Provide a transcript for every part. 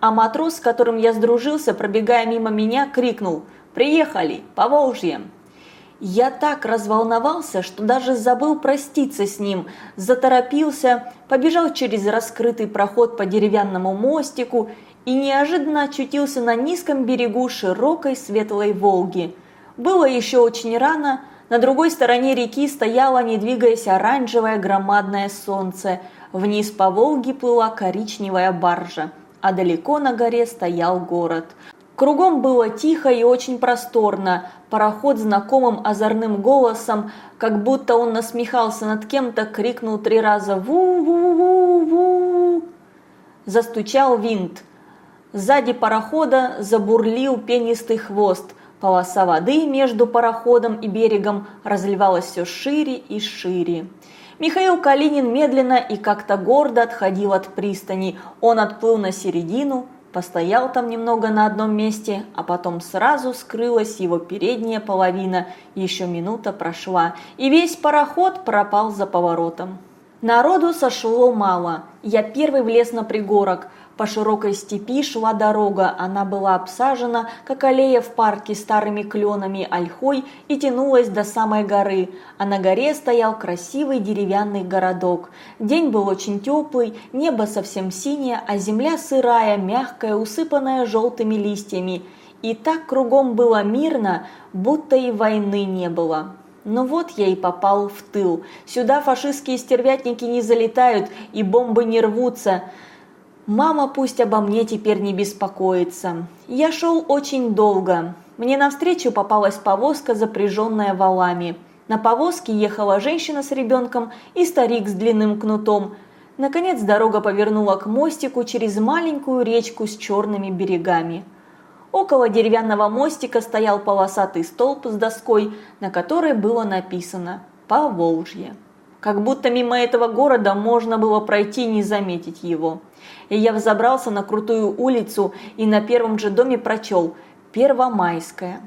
а матрос, с которым я сдружился, пробегая мимо меня, крикнул «Приехали! По Волжье!». Я так разволновался, что даже забыл проститься с ним, заторопился, побежал через раскрытый проход по деревянному мостику и неожиданно очутился на низком берегу широкой светлой Волги. Было еще очень рано, на другой стороне реки стояло, не двигаясь, оранжевое громадное солнце, вниз по Волге плыла коричневая баржа а далеко на горе стоял город. Кругом было тихо и очень просторно. Пароход знакомым озорным голосом, как будто он насмехался над кем-то, крикнул три раза «Ву-ву-ву-ву!». Застучал винт. Сзади парохода забурлил пенистый хвост. Полоса воды между пароходом и берегом разливалась все шире и шире. Михаил Калинин медленно и как-то гордо отходил от пристани. Он отплыл на середину, постоял там немного на одном месте, а потом сразу скрылась его передняя половина. Еще минута прошла, и весь пароход пропал за поворотом. Народу сошло мало. Я первый влез на пригорок – по широкой степи шла дорога, она была обсажена, как аллея в парке старыми кленами ольхой и тянулась до самой горы, а на горе стоял красивый деревянный городок. День был очень теплый, небо совсем синее, а земля сырая, мягкая, усыпанная желтыми листьями. И так кругом было мирно, будто и войны не было. Но вот я и попал в тыл. Сюда фашистские стервятники не залетают и бомбы не рвутся. Мама пусть обо мне теперь не беспокоится. Я шел очень долго. Мне навстречу попалась повозка, запряженная валами. На повозке ехала женщина с ребенком и старик с длинным кнутом. Наконец дорога повернула к мостику через маленькую речку с черными берегами. Около деревянного мостика стоял полосатый столб с доской, на которой было написано «Поволжье». Как будто мимо этого города можно было пройти не заметить его и я взобрался на крутую улицу и на первом же доме прочел «Первомайская».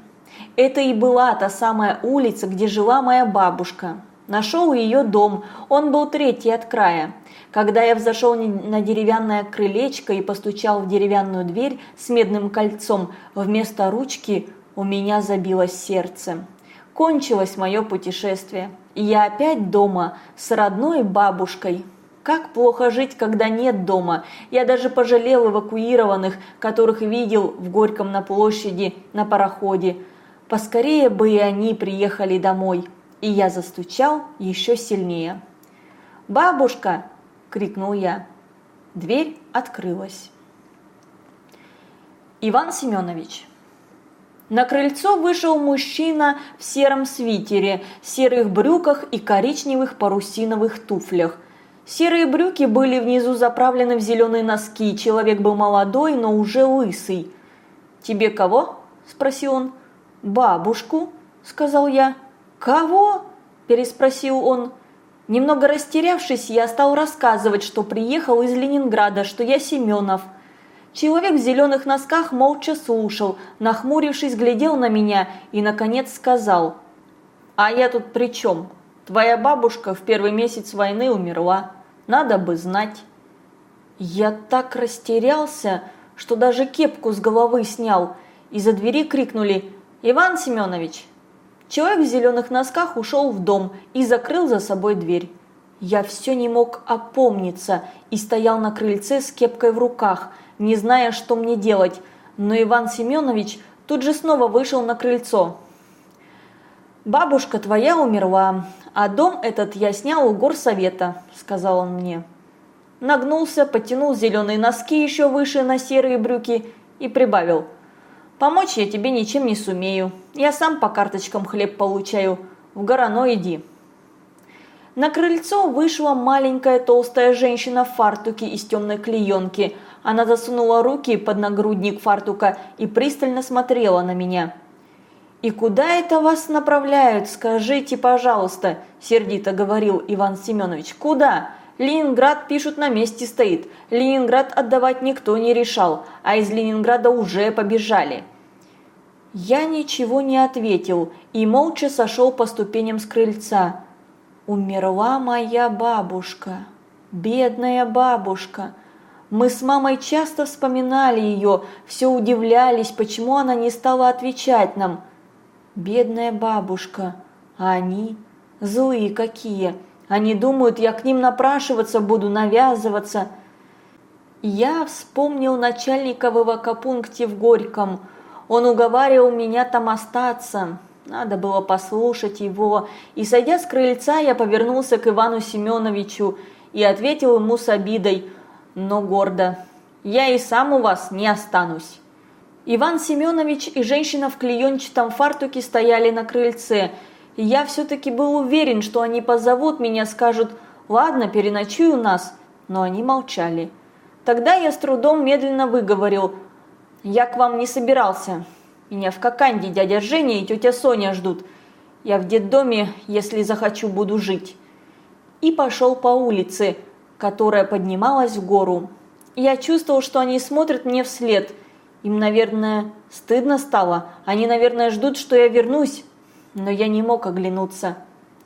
Это и была та самая улица, где жила моя бабушка. Нашел ее дом, он был третий от края. Когда я взошел на деревянное крылечко и постучал в деревянную дверь с медным кольцом, вместо ручки у меня забилось сердце. Кончилось мое путешествие, я опять дома с родной бабушкой. Как плохо жить, когда нет дома. Я даже пожалел эвакуированных, которых видел в Горьком на площади, на пароходе. Поскорее бы и они приехали домой. И я застучал еще сильнее. «Бабушка!» – крикнул я. Дверь открылась. Иван Семенович. На крыльцо вышел мужчина в сером свитере, серых брюках и коричневых парусиновых туфлях – Серые брюки были внизу заправлены в зеленые носки, человек был молодой, но уже лысый. «Тебе кого?» – спросил он. «Бабушку», – сказал я. «Кого?» – переспросил он. Немного растерявшись, я стал рассказывать, что приехал из Ленинграда, что я Семенов. Человек в зеленых носках молча слушал, нахмурившись, глядел на меня и, наконец, сказал. «А я тут при чем? Твоя бабушка в первый месяц войны умерла» надо бы знать. Я так растерялся, что даже кепку с головы снял. Из-за двери крикнули «Иван Семенович!». Человек в зеленых носках ушел в дом и закрыл за собой дверь. Я все не мог опомниться и стоял на крыльце с кепкой в руках, не зная, что мне делать, но Иван Семенович тут же снова вышел на крыльцо. «Бабушка твоя умерла, а дом этот я снял у горсовета», – сказал он мне. Нагнулся, потянул зеленые носки еще выше на серые брюки и прибавил. «Помочь я тебе ничем не сумею. Я сам по карточкам хлеб получаю. В горано иди». На крыльцо вышла маленькая толстая женщина в фартуке из темной клеенки. Она засунула руки под нагрудник фартука и пристально смотрела на меня. «И куда это вас направляют, скажите, пожалуйста?» – сердито говорил Иван Семенович. «Куда? Ленинград, пишут, на месте стоит. Ленинград отдавать никто не решал, а из Ленинграда уже побежали». Я ничего не ответил и молча сошел по ступеням с крыльца. Умерла моя бабушка, бедная бабушка. Мы с мамой часто вспоминали ее, все удивлялись, почему она не стала отвечать нам. Бедная бабушка, а они злые какие. Они думают, я к ним напрашиваться буду, навязываться. Я вспомнил начальника в эвакопункте в Горьком. Он уговаривал меня там остаться. Надо было послушать его. И, сойдя с крыльца, я повернулся к Ивану Семеновичу и ответил ему с обидой – но гордо. «Я и сам у вас не останусь». Иван Семенович и женщина в клеенчатом фартуке стояли на крыльце. И я все-таки был уверен, что они позовут меня, скажут «Ладно, переночуй у нас», но они молчали. Тогда я с трудом медленно выговорил «Я к вам не собирался. Меня в Коканде дядя Женя и тетя Соня ждут. Я в детдоме, если захочу, буду жить». И пошел по улице – которая поднималась в гору. Я чувствовал, что они смотрят мне вслед. Им, наверное, стыдно стало. Они, наверное, ждут, что я вернусь. Но я не мог оглянуться.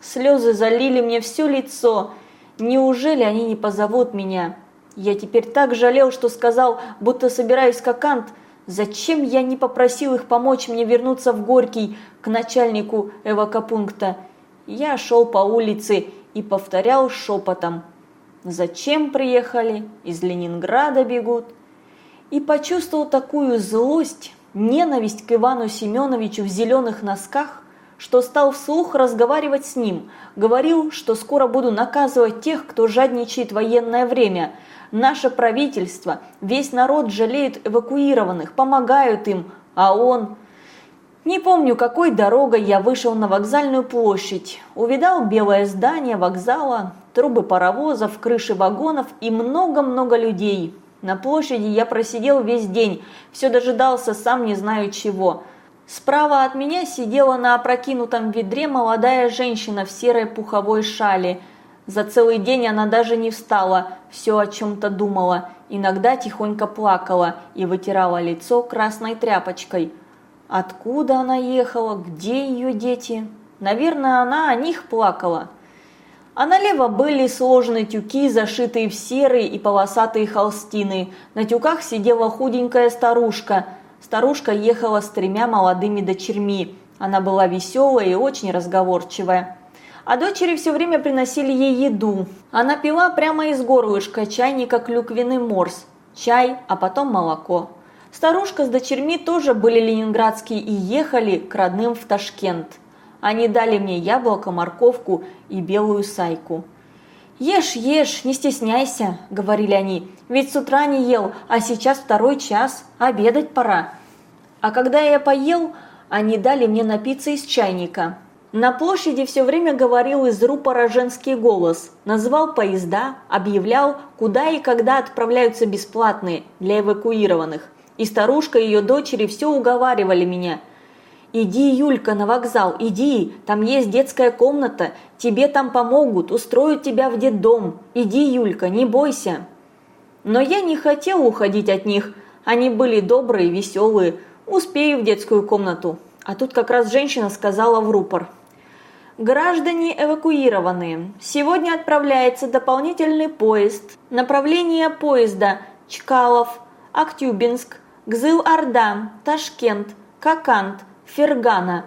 Слезы залили мне все лицо. Неужели они не позовут меня? Я теперь так жалел, что сказал, будто собираюсь как Ант. Зачем я не попросил их помочь мне вернуться в Горький к начальнику эвакопункта? Я шел по улице и повторял шепотом. Зачем приехали? Из Ленинграда бегут. И почувствовал такую злость, ненависть к Ивану Семеновичу в зеленых носках, что стал вслух разговаривать с ним. Говорил, что скоро буду наказывать тех, кто жадничает военное время. Наше правительство, весь народ жалеет эвакуированных, помогают им, а он... Не помню, какой дорогой я вышел на вокзальную площадь. Увидал белое здание вокзала, трубы паровозов, крыши вагонов и много-много людей. На площади я просидел весь день, все дожидался сам не знаю чего. Справа от меня сидела на опрокинутом ведре молодая женщина в серой пуховой шали. За целый день она даже не встала, все о чем-то думала, иногда тихонько плакала и вытирала лицо красной тряпочкой. Откуда она ехала, где ее дети? Наверное, она о них плакала. А налево были сложены тюки, зашитые в серые и полосатые холстины. На тюках сидела худенькая старушка. Старушка ехала с тремя молодыми дочерьми. Она была веселая и очень разговорчивая. А дочери все время приносили ей еду. Она пила прямо из горлышка чайника клюквенный морс. Чай, а потом молоко. Старушка с дочерьми тоже были ленинградские и ехали к родным в Ташкент. Они дали мне яблоко, морковку и белую сайку. «Ешь, ешь, не стесняйся», – говорили они, – «ведь с утра не ел, а сейчас второй час, обедать пора». А когда я поел, они дали мне напиться из чайника. На площади все время говорил из рупора женский голос, называл поезда, объявлял, куда и когда отправляются бесплатные для эвакуированных. И старушка и ее дочери все уговаривали меня – «Иди, Юлька, на вокзал, иди, там есть детская комната, тебе там помогут, устроят тебя в детдом. Иди, Юлька, не бойся». Но я не хотел уходить от них, они были добрые, веселые, успею в детскую комнату. А тут как раз женщина сказала в рупор. Граждане эвакуированные, сегодня отправляется дополнительный поезд. Направление поезда Чкалов, Актюбинск, Гзыл-Орда, Ташкент, Кокант – Фергана.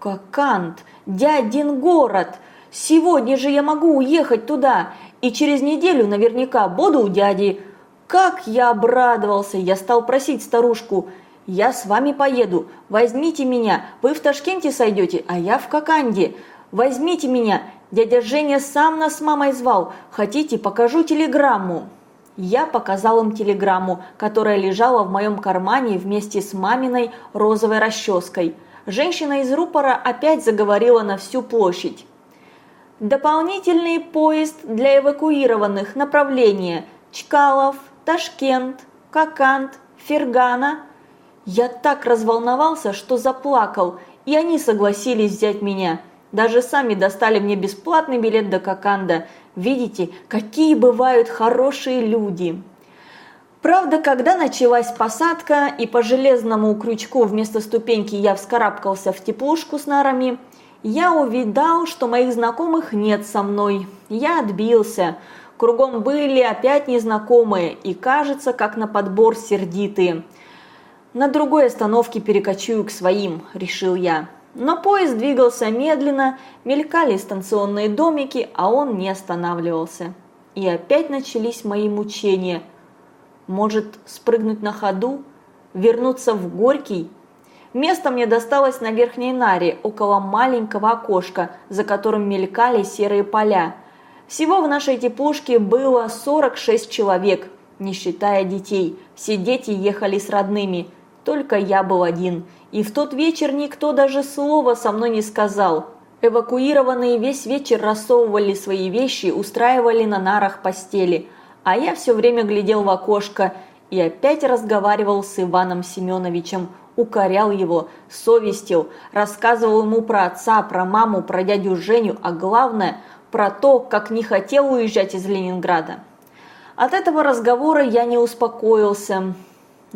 Кокант, дядин город. Сегодня же я могу уехать туда, и через неделю наверняка буду у дяди. Как я обрадовался, я стал просить старушку, я с вами поеду, возьмите меня, вы в Ташкенте сойдете, а я в Коканде. Возьмите меня, дядя Женя сам нас с мамой звал, хотите, покажу телеграмму. Я показал им телеграмму, которая лежала в моем кармане вместе с маминой розовой расческой. Женщина из рупора опять заговорила на всю площадь. Дополнительный поезд для эвакуированных направления Чкалов, Ташкент, Кокант, Фергана. Я так разволновался, что заплакал, и они согласились взять меня. Даже сами достали мне бесплатный билет до Коканда – Видите, какие бывают хорошие люди. Правда, когда началась посадка и по железному крючку вместо ступеньки я вскарабкался в теплушку с нарами, я увидал, что моих знакомых нет со мной. Я отбился. Кругом были опять незнакомые и, кажется, как на подбор сердитые. На другой остановке перекочую к своим, решил я. Но поезд двигался медленно, мелькали станционные домики, а он не останавливался. И опять начались мои мучения. Может, спрыгнуть на ходу? Вернуться в Горький? Место мне досталось на верхней наре, около маленького окошка, за которым мелькали серые поля. Всего в нашей теплушке было 46 человек, не считая детей. Все дети ехали с родными, только я был один. И в тот вечер никто даже слова со мной не сказал. Эвакуированные весь вечер рассовывали свои вещи, устраивали на нарах постели. А я все время глядел в окошко и опять разговаривал с Иваном Семеновичем, укорял его, совестил, рассказывал ему про отца, про маму, про дядю Женю, а главное – про то, как не хотел уезжать из Ленинграда. От этого разговора я не успокоился.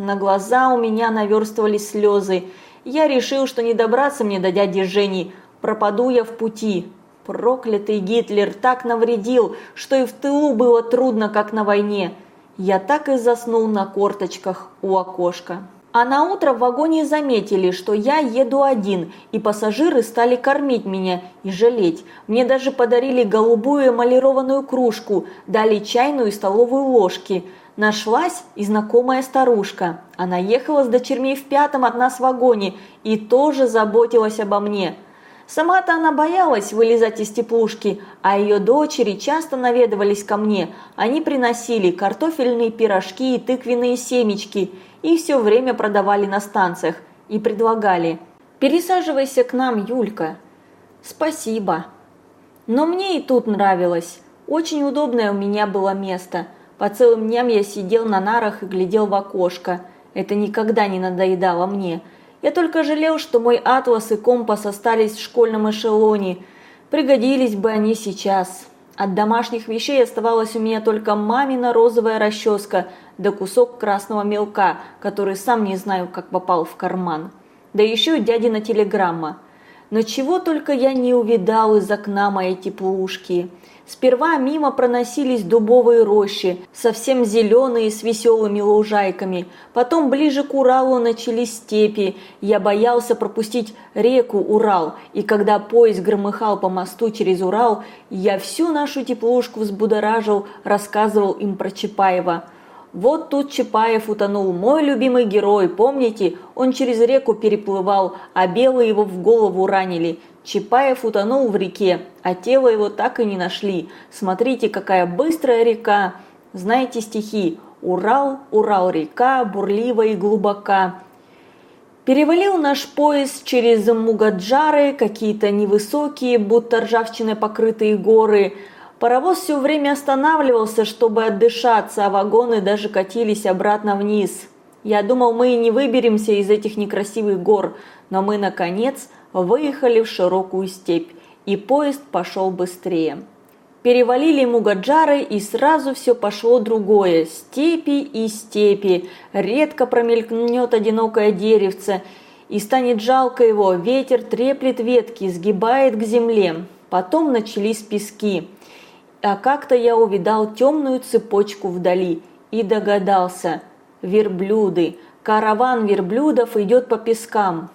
На глаза у меня наверстывались слезы. Я решил, что не добраться мне до дяди Жени, пропаду я в пути. Проклятый Гитлер так навредил, что и в тылу было трудно, как на войне. Я так и заснул на корточках у окошка. А на утро в вагоне заметили, что я еду один, и пассажиры стали кормить меня и жалеть. Мне даже подарили голубую эмалированную кружку, дали чайную и столовую ложки. Нашлась и знакомая старушка. Она ехала с дочерьми в пятом от нас вагоне и тоже заботилась обо мне. Сама-то она боялась вылезать из теплушки, а ее дочери часто наведывались ко мне. Они приносили картофельные пирожки и тыквенные семечки – и все время продавали на станциях и предлагали «Пересаживайся к нам, Юлька». «Спасибо». Но мне и тут нравилось. Очень удобное у меня было место. По целым дням я сидел на нарах и глядел в окошко. Это никогда не надоедало мне. Я только жалел, что мой атлас и компас остались в школьном эшелоне. Пригодились бы они сейчас. От домашних вещей оставалась у меня только мамина розовая расческа да кусок красного мелка, который сам не знаю, как попал в карман. Да еще дядина телеграмма. Но чего только я не увидал из окна моей теплушки. Сперва мимо проносились дубовые рощи, совсем зеленые с веселыми лужайками. Потом ближе к Уралу начались степи. Я боялся пропустить реку Урал, и когда поезд громыхал по мосту через Урал, я всю нашу теплушку взбудоражил, рассказывал им про Чапаева. Вот тут Чапаев утонул, мой любимый герой, помните? Он через реку переплывал, а белые его в голову ранили. Чапаев утонул в реке, а тело его так и не нашли. Смотрите, какая быстрая река. Знаете стихи «Урал, Урал-река, бурлива и глубока». Перевалил наш поезд через Мугаджары, какие-то невысокие, будто ржавчиной покрытые горы. Паровоз все время останавливался, чтобы отдышаться, а вагоны даже катились обратно вниз. Я думал, мы и не выберемся из этих некрасивых гор, но мы, наконец, выехали в широкую степь, и поезд пошел быстрее. Перевалили Мугаджары, и сразу все пошло другое. Степи и степи. Редко промелькнет одинокое деревце, и станет жалко его. Ветер треплет ветки, сгибает к земле. Потом начались пески. А как-то я увидал темную цепочку вдали и догадался. Верблюды. Караван верблюдов идет по пескам.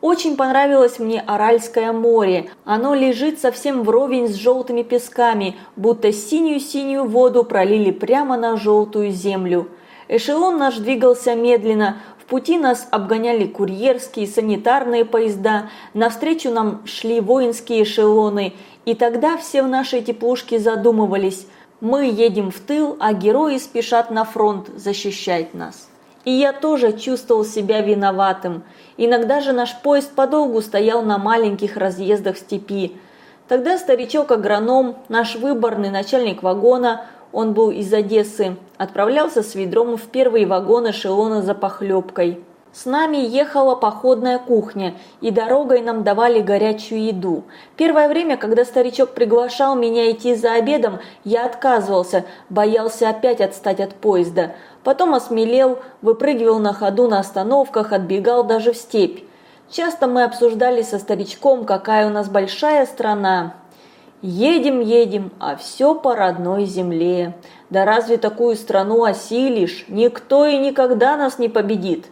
Очень понравилось мне Аральское море. Оно лежит совсем вровень с желтыми песками, будто синюю-синюю воду пролили прямо на желтую землю. Эшелон наш двигался медленно, в пути нас обгоняли курьерские, санитарные поезда, навстречу нам шли воинские эшелоны, и тогда все в нашей теплушке задумывались, мы едем в тыл, а герои спешат на фронт защищать нас. И я тоже чувствовал себя виноватым. Иногда же наш поезд подолгу стоял на маленьких разъездах степи. Тогда старичок-агроном, наш выборный начальник вагона, он был из Одессы, отправлялся с ведром в первый вагон эшелона за похлебкой. С нами ехала походная кухня, и дорогой нам давали горячую еду. Первое время, когда старичок приглашал меня идти за обедом, я отказывался, боялся опять отстать от поезда. Потом осмелел, выпрыгивал на ходу на остановках, отбегал даже в степь. Часто мы обсуждали со старичком, какая у нас большая страна. Едем, едем, а все по родной земле. Да разве такую страну осилишь? Никто и никогда нас не победит.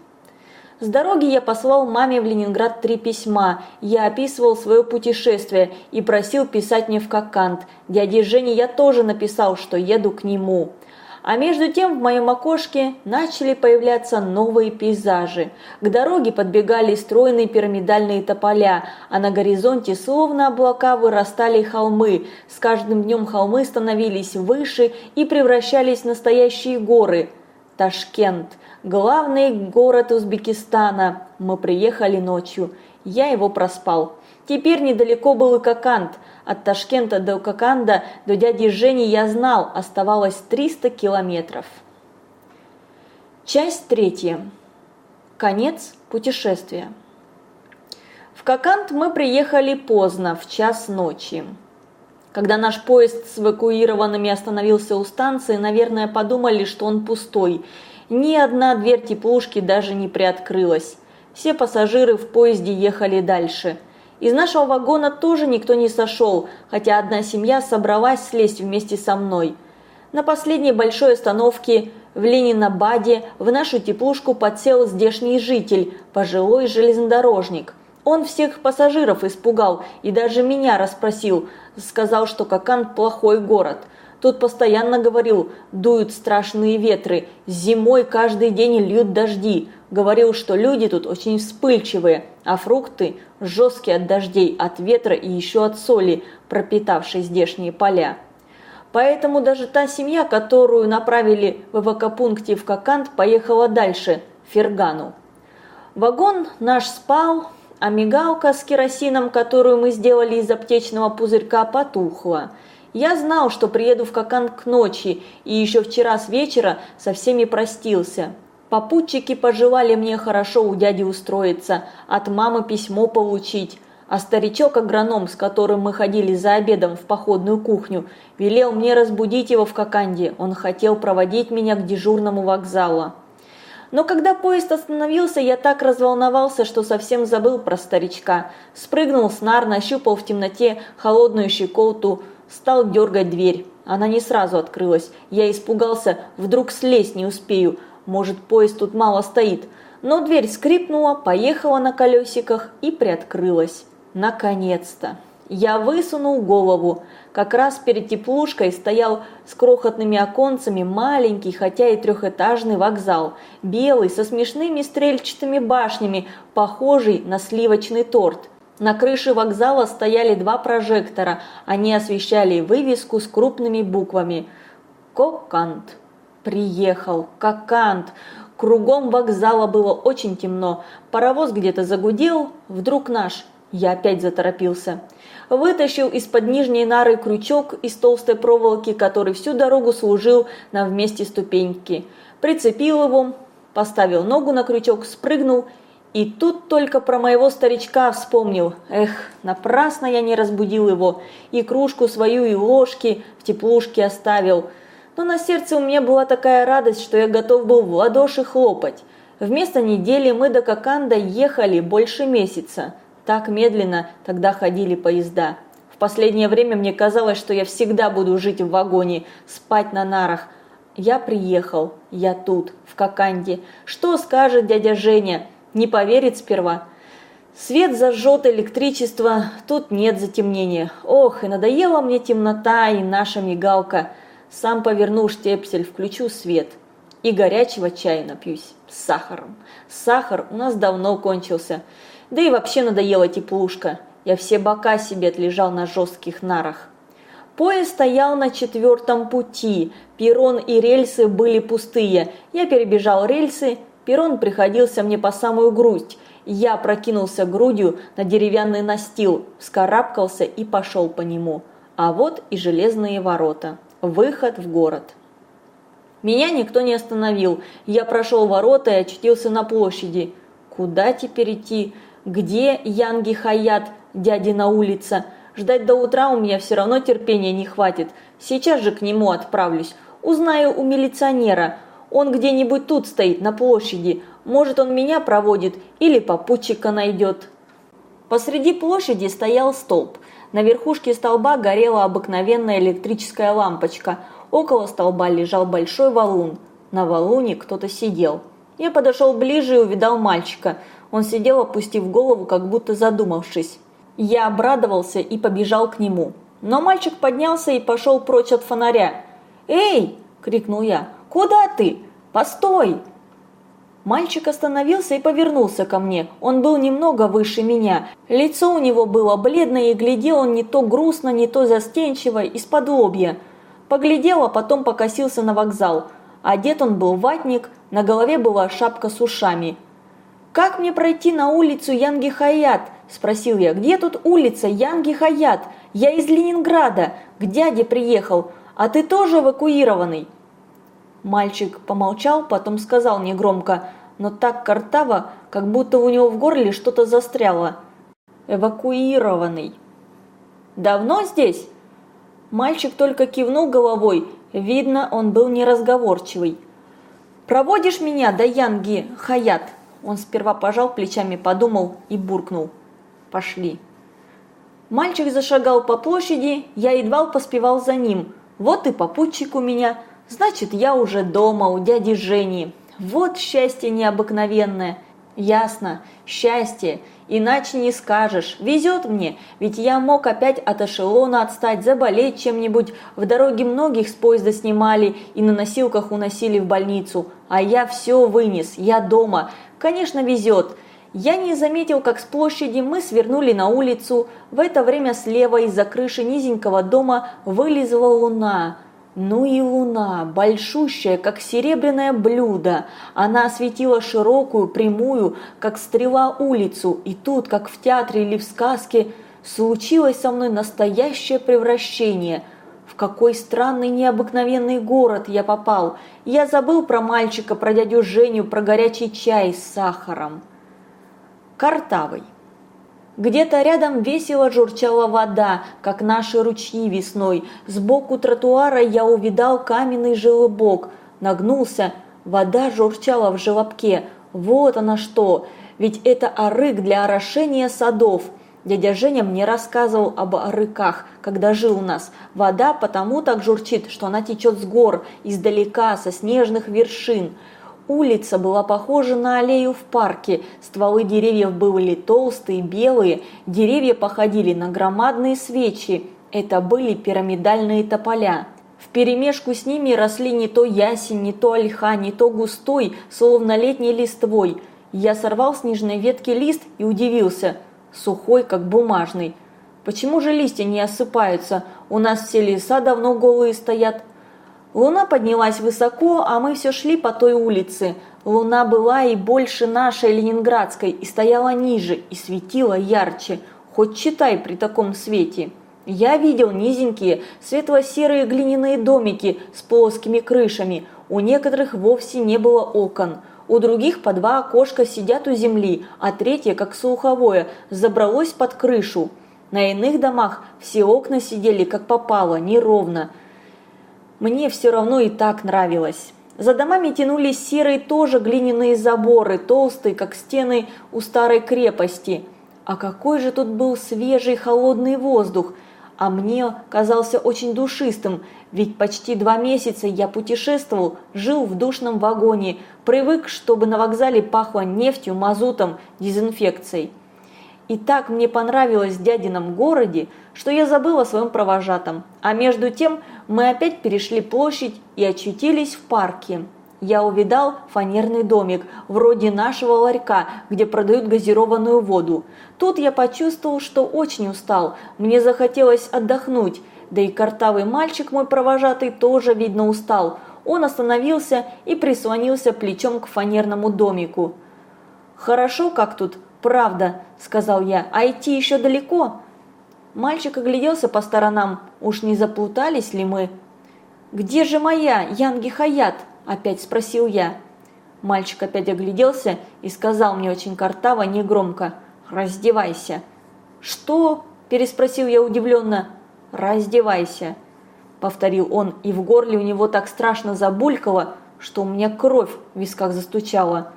С дороги я послал маме в Ленинград три письма. Я описывал свое путешествие и просил писать мне в Кокант. Дяде Жене я тоже написал, что еду к нему. А между тем в моем окошке начали появляться новые пейзажи. К дороге подбегали стройные пирамидальные тополя, а на горизонте словно облака вырастали холмы. С каждым днем холмы становились выше и превращались в настоящие горы. Ташкент – главный город Узбекистана. Мы приехали ночью. Я его проспал. Теперь недалеко был и Кокант. От Ташкента до Коканда до дяди Жени я знал, оставалось 300 километров. Часть третья. Конец путешествия. В Коканд мы приехали поздно, в час ночи. Когда наш поезд с эвакуированными остановился у станции, наверное, подумали, что он пустой. Ни одна дверь теплушки даже не приоткрылась. Все пассажиры в поезде ехали дальше – из нашего вагона тоже никто не сошел, хотя одна семья собралась слезть вместе со мной. На последней большой остановке в Ленинабаде в нашу теплушку подсел здешний житель, пожилой железнодорожник. Он всех пассажиров испугал и даже меня расспросил, сказал, что Кокан плохой город. Тут постоянно говорил, дуют страшные ветры, зимой каждый день льют дожди. Говорил, что люди тут очень вспыльчивые, а фрукты жесткие от дождей, от ветра и еще от соли, пропитавшей здешние поля. Поэтому даже та семья, которую направили в эвакопункте в Кокант, поехала дальше, в Фергану. Вагон наш спал, а мигалка с керосином, которую мы сделали из аптечного пузырька, потухла. Я знал, что приеду в Кокант к ночи, и еще вчера с вечера со всеми простился. Попутчики пожелали мне хорошо у дяди устроиться, от мамы письмо получить. А старичок-агроном, с которым мы ходили за обедом в походную кухню, велел мне разбудить его в Коканде. Он хотел проводить меня к дежурному вокзалу. Но когда поезд остановился, я так разволновался, что совсем забыл про старичка. Спрыгнул с нар, нащупал в темноте холодную щеколту, стал дергать дверь. Она не сразу открылась. Я испугался, вдруг слезть не успею. Может, поезд тут мало стоит. Но дверь скрипнула, поехала на колесиках и приоткрылась. Наконец-то! Я высунул голову. Как раз перед теплушкой стоял с крохотными оконцами маленький, хотя и трехэтажный вокзал. Белый, со смешными стрельчатыми башнями, похожий на сливочный торт. На крыше вокзала стояли два прожектора. Они освещали вывеску с крупными буквами «Кокант». Приехал, Кокант. Кругом вокзала было очень темно. Паровоз где-то загудел, вдруг наш. Я опять заторопился. Вытащил из-под нижней нары крючок из толстой проволоки, который всю дорогу служил нам вместе ступеньки. Прицепил его, поставил ногу на крючок, спрыгнул и тут только про моего старичка вспомнил. Эх, напрасно я не разбудил его. И кружку свою, и ложки в теплушке оставил но на сердце у меня была такая радость, что я готов был в ладоши хлопать. Вместо недели мы до Коканда ехали больше месяца. Так медленно тогда ходили поезда. В последнее время мне казалось, что я всегда буду жить в вагоне, спать на нарах. Я приехал, я тут, в Коканде. Что скажет дядя Женя? Не поверит сперва. Свет зажжет электричество, тут нет затемнения. Ох, и надоела мне темнота и наша мигалка. Сам поверну штепсель, включу свет. И горячего чая напьюсь с сахаром. Сахар у нас давно кончился. Да и вообще надоела теплушка. Я все бока себе отлежал на жестких нарах. Поезд стоял на четвертом пути. Перрон и рельсы были пустые. Я перебежал рельсы. Перрон приходился мне по самую грудь. Я прокинулся грудью на деревянный настил, вскарабкался и пошел по нему. А вот и железные ворота. Выход в город. Меня никто не остановил. Я прошел ворота и очутился на площади. Куда теперь идти? Где Янги Хаят, дядина улица? Ждать до утра у меня все равно терпения не хватит. Сейчас же к нему отправлюсь. Узнаю у милиционера. Он где-нибудь тут стоит, на площади. Может, он меня проводит или попутчика найдет. Посреди площади стоял столб. На верхушке столба горела обыкновенная электрическая лампочка. Около столба лежал большой валун. На валуне кто-то сидел. Я подошел ближе и увидал мальчика. Он сидел, опустив голову, как будто задумавшись. Я обрадовался и побежал к нему. Но мальчик поднялся и пошел прочь от фонаря. «Эй!» – крикнул я. «Куда ты? Постой!» Мальчик остановился и повернулся ко мне. Он был немного выше меня. Лицо у него было бледное и глядел он не то грустно, не то застенчиво, из-под лобья. Поглядел, а потом покосился на вокзал. Одет он был ватник, на голове была шапка с ушами. «Как мне пройти на улицу Янги Хаят?» – спросил я. «Где тут улица Янги Хаят? Я из Ленинграда, к дяде приехал. А ты тоже эвакуированный?» Мальчик помолчал, потом сказал негромко, но так картаво, как будто у него в горле что-то застряло. «Эвакуированный». «Давно здесь?» Мальчик только кивнул головой, видно, он был неразговорчивый. «Проводишь меня до Янги, Хаят?» Он сперва пожал плечами, подумал и буркнул. «Пошли». Мальчик зашагал по площади, я едва поспевал за ним. Вот и попутчик у меня, значит, я уже дома у дяди Жени. Вот счастье необыкновенное. Ясно, счастье, иначе не скажешь. Везет мне, ведь я мог опять от эшелона отстать, заболеть чем-нибудь. В дороге многих с поезда снимали и на носилках уносили в больницу. А я все вынес, я дома. Конечно, везет. Я не заметил, как с площади мы свернули на улицу. В это время слева из-за крыши низенького дома вылезла луна. Ну и луна, большущая, как серебряное блюдо. Она осветила широкую, прямую, как стрела улицу. И тут, как в театре или в сказке, случилось со мной настоящее превращение. В какой странный необыкновенный город я попал. Я забыл про мальчика, про дядю Женю, про горячий чай с сахаром. Картавый. Где-то рядом весело журчала вода, как наши ручьи весной. Сбоку тротуара я увидал каменный желобок. Нагнулся, вода журчала в желобке. Вот она что! Ведь это арык для орошения садов. Дядя Женя мне рассказывал об арыках, когда жил у нас. Вода потому так журчит, что она течет с гор, издалека, со снежных вершин. Улица была похожа на аллею в парке, стволы деревьев были толстые, белые, деревья походили на громадные свечи, это были пирамидальные тополя. В перемешку с ними росли не то ясень, не то ольха, не то густой, словно летней листвой. Я сорвал с нижней ветки лист и удивился, сухой, как бумажный. Почему же листья не осыпаются? У нас все леса давно голые стоят. Луна поднялась высоко, а мы все шли по той улице. Луна была и больше нашей ленинградской, и стояла ниже, и светила ярче. Хоть читай при таком свете. Я видел низенькие, светло-серые глиняные домики с плоскими крышами. У некоторых вовсе не было окон. У других по два окошка сидят у земли, а третье, как слуховое, забралось под крышу. На иных домах все окна сидели как попало, неровно. Мне все равно и так нравилось. За домами тянулись серые тоже глиняные заборы, толстые, как стены у старой крепости. А какой же тут был свежий холодный воздух, а мне казался очень душистым, ведь почти два месяца я путешествовал, жил в душном вагоне, привык, чтобы на вокзале пахло нефтью, мазутом, дезинфекцией. И так мне понравилось в дядином городе, что я забыл о своем провожатом. А между тем мы опять перешли площадь и очутились в парке. Я увидал фанерный домик, вроде нашего ларька, где продают газированную воду. Тут я почувствовал, что очень устал, мне захотелось отдохнуть. Да и картавый мальчик, мой провожатый, тоже, видно, устал. Он остановился и прислонился плечом к фанерному домику. «Хорошо, как тут, правда», – сказал я, – «а идти еще далеко?» Мальчик огляделся по сторонам. Уж не заплутались ли мы? «Где же моя Янги Хаят?» – опять спросил я. Мальчик опять огляделся и сказал мне очень картаво, негромко «Раздевайся». «Что?» – переспросил я удивленно. «Раздевайся», – повторил он, и в горле у него так страшно забулькало, что у меня кровь в висках застучала.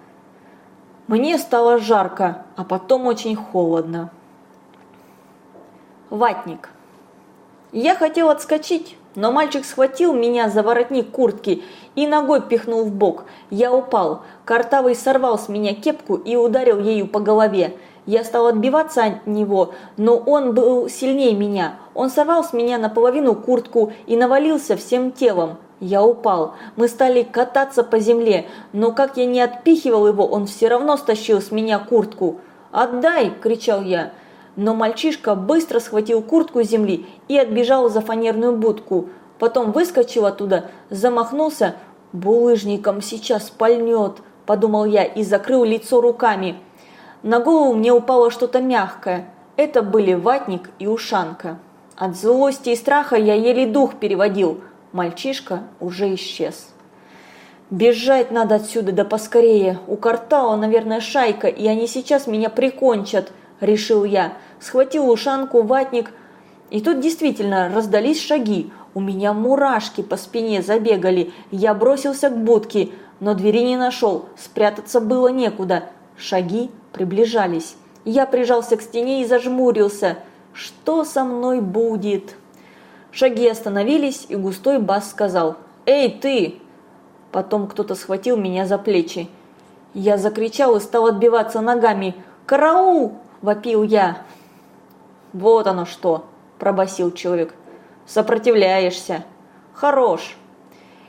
Мне стало жарко, а потом очень холодно. Ватник. Я хотел отскочить, но мальчик схватил меня за воротник куртки и ногой пихнул в бок. Я упал. Картавый сорвал с меня кепку и ударил ею по голове. Я стал отбиваться от него, но он был сильнее меня. Он сорвал с меня наполовину куртку и навалился всем телом. Я упал. Мы стали кататься по земле, но как я не отпихивал его, он все равно стащил с меня куртку. «Отдай!» – кричал я. Но мальчишка быстро схватил куртку с земли и отбежал за фанерную будку. Потом выскочил оттуда, замахнулся. «Булыжником сейчас пальнет!» – подумал я и закрыл лицо руками. На голову мне упало что-то мягкое. Это были ватник и ушанка. От злости и страха я еле дух переводил – Мальчишка уже исчез. Бежать надо отсюда да поскорее. У картала, наверное, шайка, и они сейчас меня прикончат, решил я. Схватил ушанку, ватник, и тут действительно раздались шаги. У меня мурашки по спине забегали. Я бросился к будке, но двери не нашел. Спрятаться было некуда. Шаги приближались. Я прижался к стене и зажмурился. Что со мной будет? Шаги остановились, и густой бас сказал «Эй, ты!». Потом кто-то схватил меня за плечи. Я закричал и стал отбиваться ногами. «Караул!» – вопил я. «Вот оно что!» – пробасил человек. «Сопротивляешься!» «Хорош!»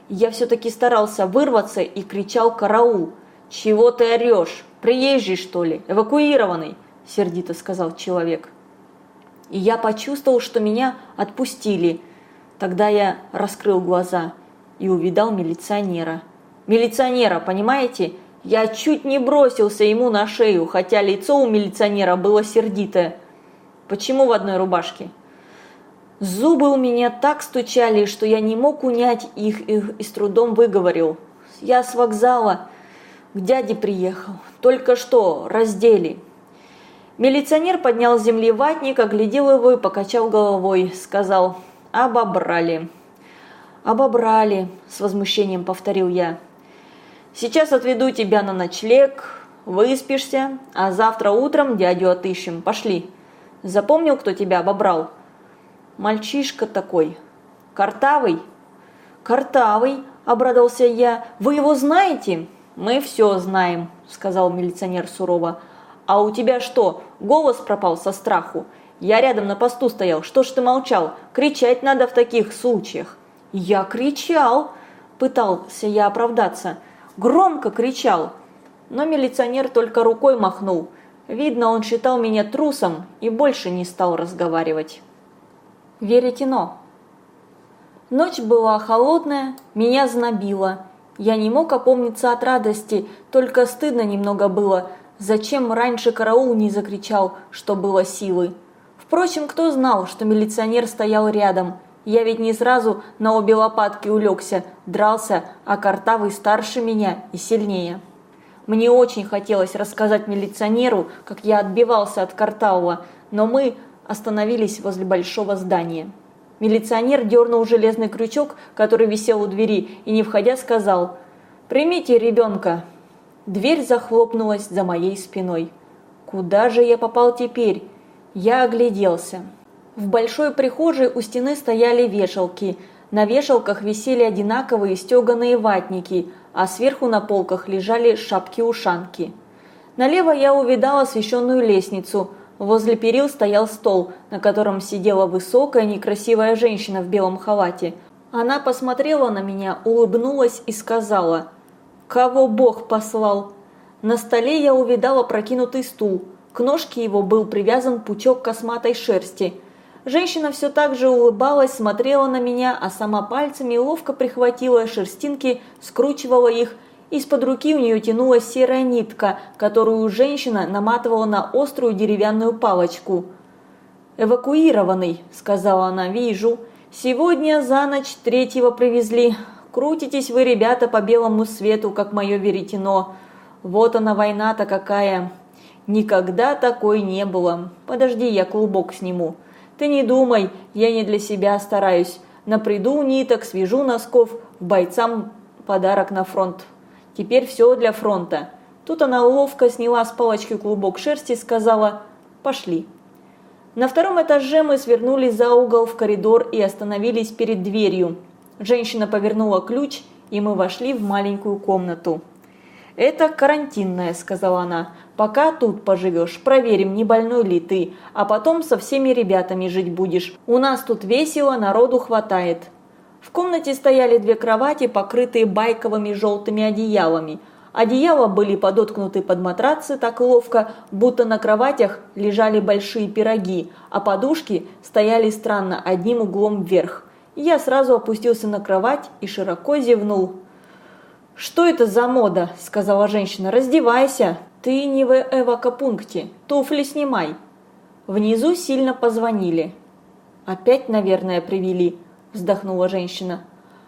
Я все-таки старался вырваться и кричал «Караул!» «Чего ты орешь? Приезжий, что ли? Эвакуированный!» – сердито сказал человек и я почувствовал, что меня отпустили. Тогда я раскрыл глаза и увидал милиционера. Милиционера, понимаете? Я чуть не бросился ему на шею, хотя лицо у милиционера было сердитое. Почему в одной рубашке? Зубы у меня так стучали, что я не мог унять их, их и с трудом выговорил. Я с вокзала к дяде приехал. Только что раздели. Милиционер поднял с земли ватник, оглядел его и покачал головой. Сказал «Обобрали». «Обобрали», – с возмущением повторил я. «Сейчас отведу тебя на ночлег, выспишься, а завтра утром дядю отыщем. Пошли». Запомнил, кто тебя обобрал? Мальчишка такой. Картавый? Картавый, обрадовался я. Вы его знаете? Мы все знаем, сказал милиционер сурово. «А у тебя что, голос пропал со страху? Я рядом на посту стоял, что ж ты молчал? Кричать надо в таких случаях». «Я кричал!» – пытался я оправдаться. «Громко кричал!» Но милиционер только рукой махнул. Видно, он считал меня трусом и больше не стал разговаривать. Веретено. Ночь была холодная, меня знобило. Я не мог опомниться от радости, только стыдно немного было – Зачем раньше караул не закричал, что было силы? Впрочем, кто знал, что милиционер стоял рядом? Я ведь не сразу на обе лопатки улегся, дрался, а Картавый старше меня и сильнее. Мне очень хотелось рассказать милиционеру, как я отбивался от Картавого, но мы остановились возле большого здания. Милиционер дернул железный крючок, который висел у двери, и не входя сказал «Примите ребенка, Дверь захлопнулась за моей спиной. Куда же я попал теперь? Я огляделся. В большой прихожей у стены стояли вешалки. На вешалках висели одинаковые стеганые ватники, а сверху на полках лежали шапки-ушанки. Налево я увидал освещенную лестницу. Возле перил стоял стол, на котором сидела высокая некрасивая женщина в белом халате. Она посмотрела на меня, улыбнулась и сказала – Кого Бог послал? На столе я увидала прокинутый стул. К ножке его был привязан пучок косматой шерсти. Женщина все так же улыбалась, смотрела на меня, а сама пальцами ловко прихватила шерстинки, скручивала их. Из-под руки у нее тянулась серая нитка, которую женщина наматывала на острую деревянную палочку. «Эвакуированный», – сказала она, – «вижу. Сегодня за ночь третьего привезли. Крутитесь вы, ребята, по белому свету, как мое веретено. Вот она война-то какая. Никогда такой не было. Подожди, я клубок сниму. Ты не думай, я не для себя стараюсь. Наприду ниток, свяжу носков, бойцам подарок на фронт. Теперь все для фронта. Тут она ловко сняла с палочки клубок шерсти и сказала «пошли». На втором этаже мы свернули за угол в коридор и остановились перед дверью. Женщина повернула ключ, и мы вошли в маленькую комнату. «Это карантинная», – сказала она. «Пока тут поживешь, проверим, не больной ли ты, а потом со всеми ребятами жить будешь. У нас тут весело, народу хватает». В комнате стояли две кровати, покрытые байковыми желтыми одеялами – Одеяла были подоткнуты под матрацы так ловко, будто на кроватях лежали большие пироги, а подушки стояли странно одним углом вверх. Я сразу опустился на кровать и широко зевнул. «Что это за мода?» – сказала женщина. «Раздевайся! Ты не в эвакопункте, туфли снимай!» Внизу сильно позвонили. «Опять, наверное, привели», – вздохнула женщина.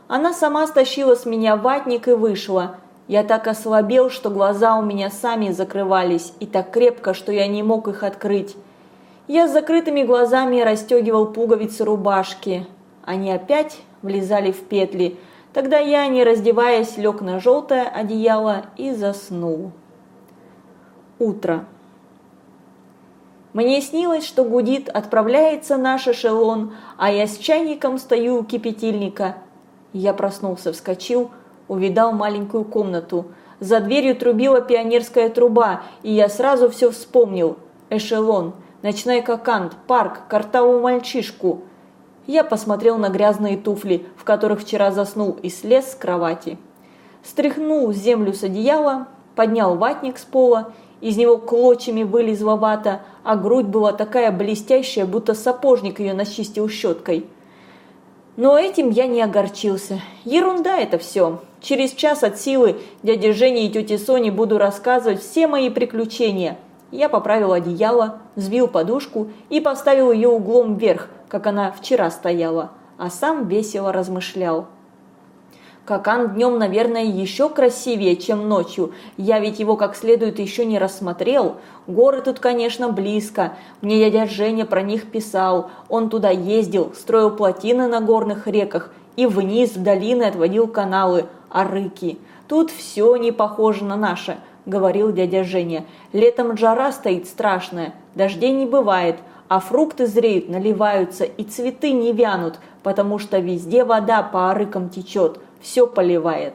Она сама стащила с меня ватник и вышла – я так ослабел, что глаза у меня сами закрывались, и так крепко, что я не мог их открыть. Я с закрытыми глазами расстегивал пуговицы рубашки. Они опять влезали в петли. Тогда я, не раздеваясь, лег на желтое одеяло и заснул. Утро. Мне снилось, что гудит, отправляется наш эшелон, а я с чайником стою у кипятильника. Я проснулся, вскочил, увидал маленькую комнату. За дверью трубила пионерская труба, и я сразу все вспомнил. Эшелон, ночной кокант, парк, картаву мальчишку. Я посмотрел на грязные туфли, в которых вчера заснул, и слез с кровати. Стряхнул землю с одеяла, поднял ватник с пола, из него клочьями вылезла вата, а грудь была такая блестящая, будто сапожник ее начистил щеткой. Но этим я не огорчился. Ерунда это все. Через час от силы дяде Жене и тете Соне буду рассказывать все мои приключения. Я поправил одеяло, взвил подушку и поставил ее углом вверх, как она вчера стояла, а сам весело размышлял. Какан днем, наверное, еще красивее, чем ночью. Я ведь его как следует еще не рассмотрел. Горы тут, конечно, близко. Мне дядя Женя про них писал. Он туда ездил, строил плотины на горных реках и вниз в долины отводил каналы, а рыки. Тут все не похоже на наше, говорил дядя Женя. Летом жара стоит страшная, дождей не бывает, а фрукты зреют, наливаются и цветы не вянут, потому что везде вода по арыкам течет все поливает.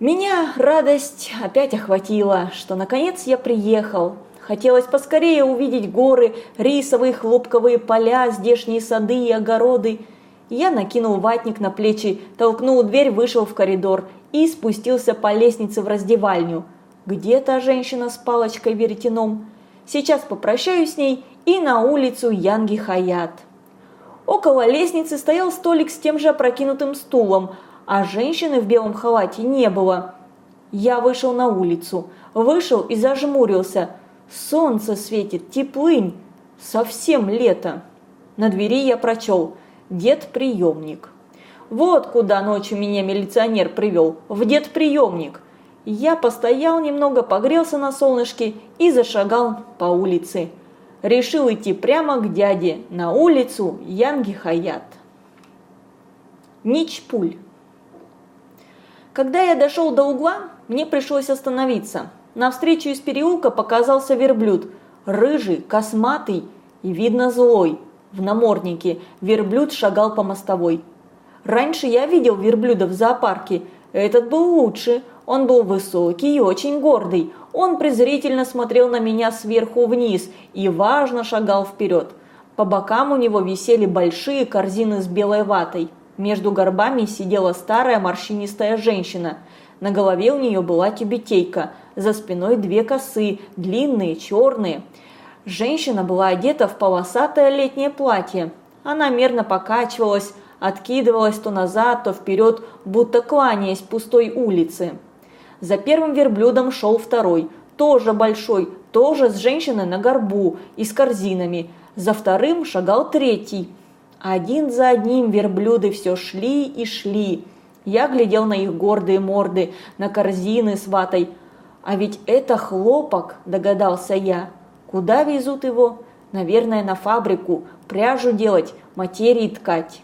Меня радость опять охватила, что наконец я приехал. Хотелось поскорее увидеть горы, рисовые хлопковые поля, здешние сады и огороды. Я накинул ватник на плечи, толкнул дверь, вышел в коридор и спустился по лестнице в раздевальню. Где та женщина с палочкой веретеном? Сейчас попрощаюсь с ней и на улицу Янги Хаят. Около лестницы стоял столик с тем же опрокинутым стулом, а женщины в белом халате не было. Я вышел на улицу, вышел и зажмурился. Солнце светит, теплынь, совсем лето. На двери я прочел «Дед-приемник». Вот куда ночью меня милиционер привел, в дед-приемник. Я постоял немного, погрелся на солнышке и зашагал по улице. Решил идти прямо к дяде, на улицу Янги Хаят. Нич пуль. Когда я дошел до угла, мне пришлось остановиться. Навстречу из переулка показался верблюд. Рыжий, косматый и, видно, злой. В наморднике верблюд шагал по мостовой. Раньше я видел верблюда в зоопарке. Этот был лучше. Он был высокий и очень гордый. Он презрительно смотрел на меня сверху вниз и важно шагал вперед. По бокам у него висели большие корзины с белой ватой. Между горбами сидела старая морщинистая женщина. На голове у нее была тюбетейка, за спиной две косы, длинные, черные. Женщина была одета в полосатое летнее платье. Она мерно покачивалась, откидывалась то назад, то вперед, будто кланяясь пустой улице. За первым верблюдом шел второй, тоже большой, тоже с женщиной на горбу и с корзинами. За вторым шагал третий, один за одним верблюды все шли и шли. Я глядел на их гордые морды, на корзины с ватой. А ведь это хлопок, догадался я. Куда везут его? Наверное, на фабрику, пряжу делать, материи ткать.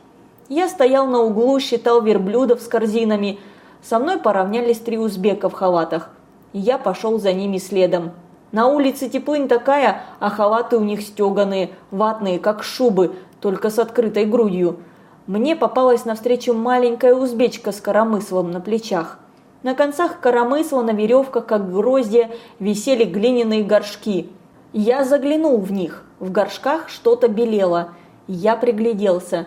Я стоял на углу, считал верблюдов с корзинами. Со мной поравнялись три узбека в халатах. Я пошел за ними следом. На улице теплынь такая, а халаты у них стеганые, ватные, как шубы, только с открытой грудью. Мне попалась навстречу маленькая узбечка с коромыслом на плечах. На концах коромысла на веревках, как гроздья, висели глиняные горшки. Я заглянул в них. В горшках что-то белело. Я пригляделся.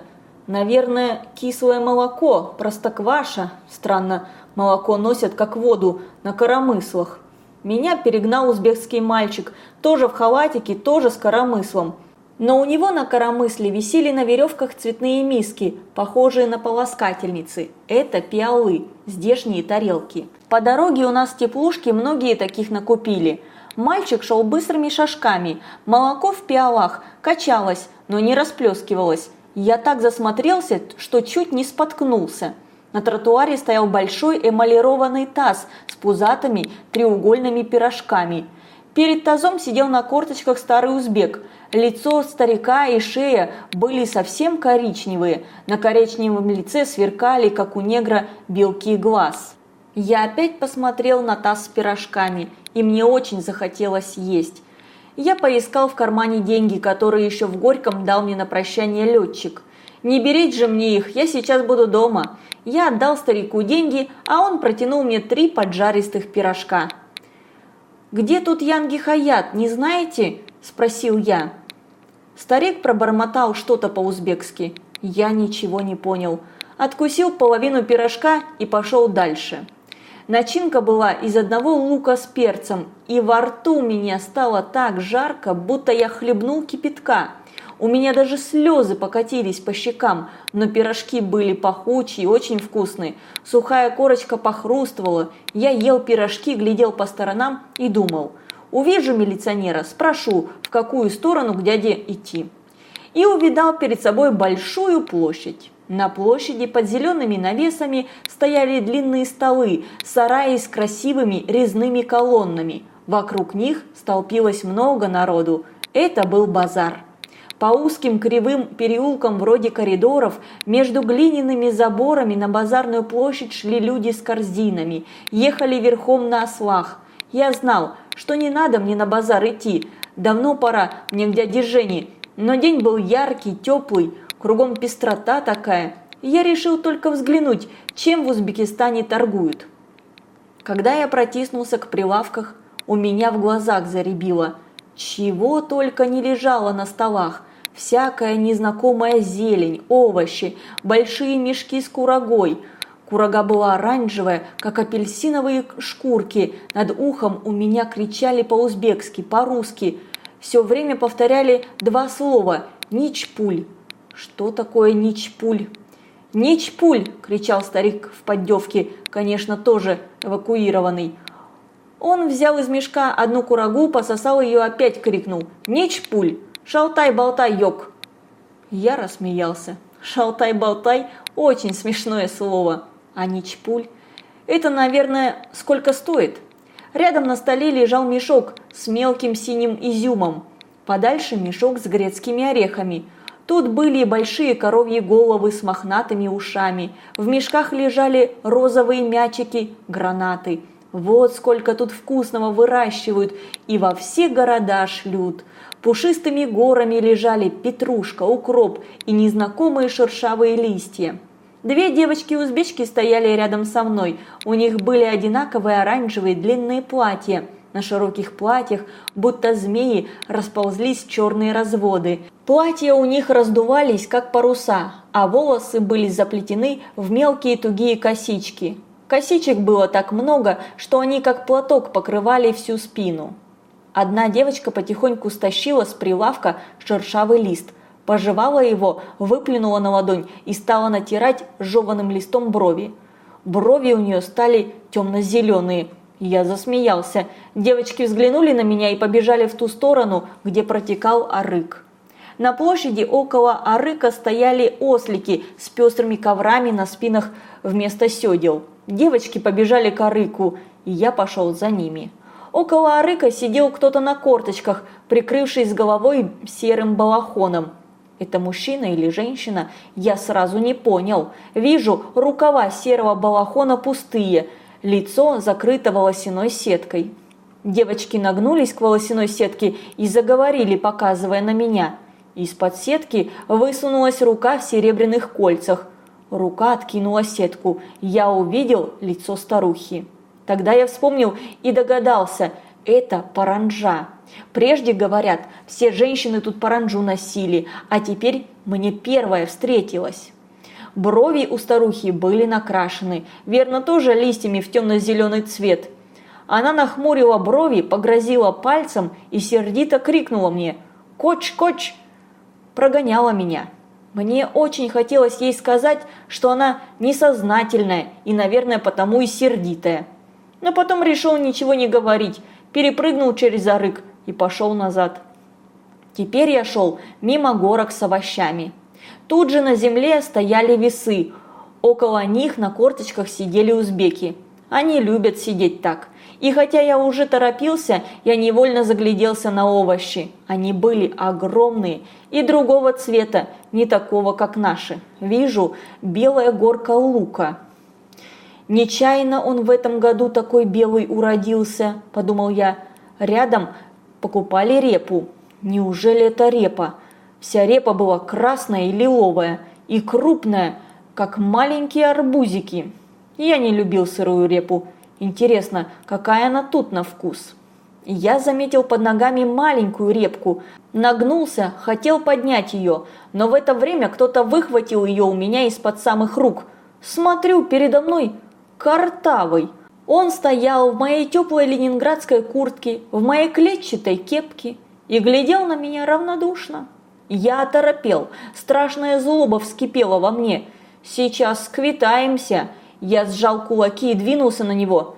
Наверное, кислое молоко, простокваша. Странно, молоко носят как воду на коромыслах. Меня перегнал узбекский мальчик, тоже в халатике, тоже с коромыслом. Но у него на коромысле висели на веревках цветные миски, похожие на полоскательницы. Это пиалы, здешние тарелки. По дороге у нас в теплушке многие таких накупили. Мальчик шел быстрыми шажками, молоко в пиалах качалось, но не расплескивалось. Я так засмотрелся, что чуть не споткнулся. На тротуаре стоял большой эмалированный таз с пузатыми треугольными пирожками. Перед тазом сидел на корточках старый узбек. Лицо старика и шея были совсем коричневые. На коричневом лице сверкали, как у негра, белки глаз. Я опять посмотрел на таз с пирожками, и мне очень захотелось есть. Я поискал в кармане деньги, которые еще в Горьком дал мне на прощание летчик. Не беречь же мне их, я сейчас буду дома. Я отдал старику деньги, а он протянул мне три поджаристых пирожка. «Где тут Янги Хаят, не знаете?» – спросил я. Старик пробормотал что-то по-узбекски. Я ничего не понял. Откусил половину пирожка и пошел дальше. Начинка была из одного лука с перцем, и во рту меня стало так жарко, будто я хлебнул кипятка. У меня даже слезы покатились по щекам, но пирожки были пахучие и очень вкусные. Сухая корочка похрустывала. Я ел пирожки, глядел по сторонам и думал. Увижу милиционера, спрошу, в какую сторону к дяде идти. И увидал перед собой большую площадь. На площади под зелеными навесами стояли длинные столы, сараи с красивыми резными колоннами. Вокруг них столпилось много народу. Это был базар. По узким кривым переулкам вроде коридоров между глиняными заборами на базарную площадь шли люди с корзинами, ехали верхом на ослах. Я знал, что не надо мне на базар идти, давно пора мне к дяде Жене, но день был яркий, теплый, кругом пестрота такая. Я решил только взглянуть, чем в Узбекистане торгуют. Когда я протиснулся к прилавках, у меня в глазах заребило. Чего только не лежало на столах. Всякая незнакомая зелень, овощи, большие мешки с курагой. Курага была оранжевая, как апельсиновые шкурки. Над ухом у меня кричали по-узбекски, по-русски. Все время повторяли два слова «ничпуль». Что такое ничпуль? «Ничпуль!» – кричал старик в поддевке, конечно, тоже эвакуированный. Он взял из мешка одну курагу, пососал ее, опять крикнул «Ничпуль! Шалтай-болтай, йог!» Я рассмеялся. «Шалтай-болтай» – очень смешное слово. А ничпуль – это, наверное, сколько стоит? Рядом на столе лежал мешок с мелким синим изюмом. Подальше мешок с грецкими орехами – Тут были большие коровьи головы с мохнатыми ушами, в мешках лежали розовые мячики, гранаты. Вот сколько тут вкусного выращивают и во все города шлют. Пушистыми горами лежали петрушка, укроп и незнакомые шершавые листья. Две девочки-узбечки стояли рядом со мной. У них были одинаковые оранжевые длинные платья – на широких платьях, будто змеи, расползлись черные разводы. Платья у них раздувались, как паруса, а волосы были заплетены в мелкие тугие косички. Косичек было так много, что они как платок покрывали всю спину. Одна девочка потихоньку стащила с прилавка шершавый лист, пожевала его, выплюнула на ладонь и стала натирать жеванным листом брови. Брови у нее стали темно-зеленые, я засмеялся. Девочки взглянули на меня и побежали в ту сторону, где протекал арык. На площади около арыка стояли ослики с пестрыми коврами на спинах вместо седел. Девочки побежали к арыку, и я пошел за ними. Около арыка сидел кто-то на корточках, прикрывшись головой серым балахоном. Это мужчина или женщина, я сразу не понял. Вижу, рукава серого балахона пустые – лицо закрыто волосяной сеткой. Девочки нагнулись к волосяной сетке и заговорили, показывая на меня. Из-под сетки высунулась рука в серебряных кольцах. Рука откинула сетку. Я увидел лицо старухи. Тогда я вспомнил и догадался, это паранджа. Прежде, говорят, все женщины тут паранджу носили, а теперь мне первая встретилась. Брови у старухи были накрашены, верно тоже листьями в темно-зеленый цвет. Она нахмурила брови, погрозила пальцем и сердито крикнула мне «Коч, коч!» Прогоняла меня. Мне очень хотелось ей сказать, что она несознательная и, наверное, потому и сердитая. Но потом решил ничего не говорить, перепрыгнул через зарык и пошел назад. Теперь я шел мимо горок с овощами. Тут же на земле стояли весы. Около них на корточках сидели узбеки. Они любят сидеть так. И хотя я уже торопился, я невольно загляделся на овощи. Они были огромные и другого цвета, не такого, как наши. Вижу белая горка лука. Нечаянно он в этом году такой белый уродился, подумал я. Рядом покупали репу. Неужели это репа? Вся репа была красная и лиловая, и крупная, как маленькие арбузики. Я не любил сырую репу. Интересно, какая она тут на вкус? Я заметил под ногами маленькую репку, нагнулся, хотел поднять ее, но в это время кто-то выхватил ее у меня из-под самых рук. Смотрю, передо мной картавый. Он стоял в моей теплой ленинградской куртке, в моей клетчатой кепке и глядел на меня равнодушно. Я оторопел, страшная злоба вскипела во мне. Сейчас сквитаемся. Я сжал кулаки и двинулся на него.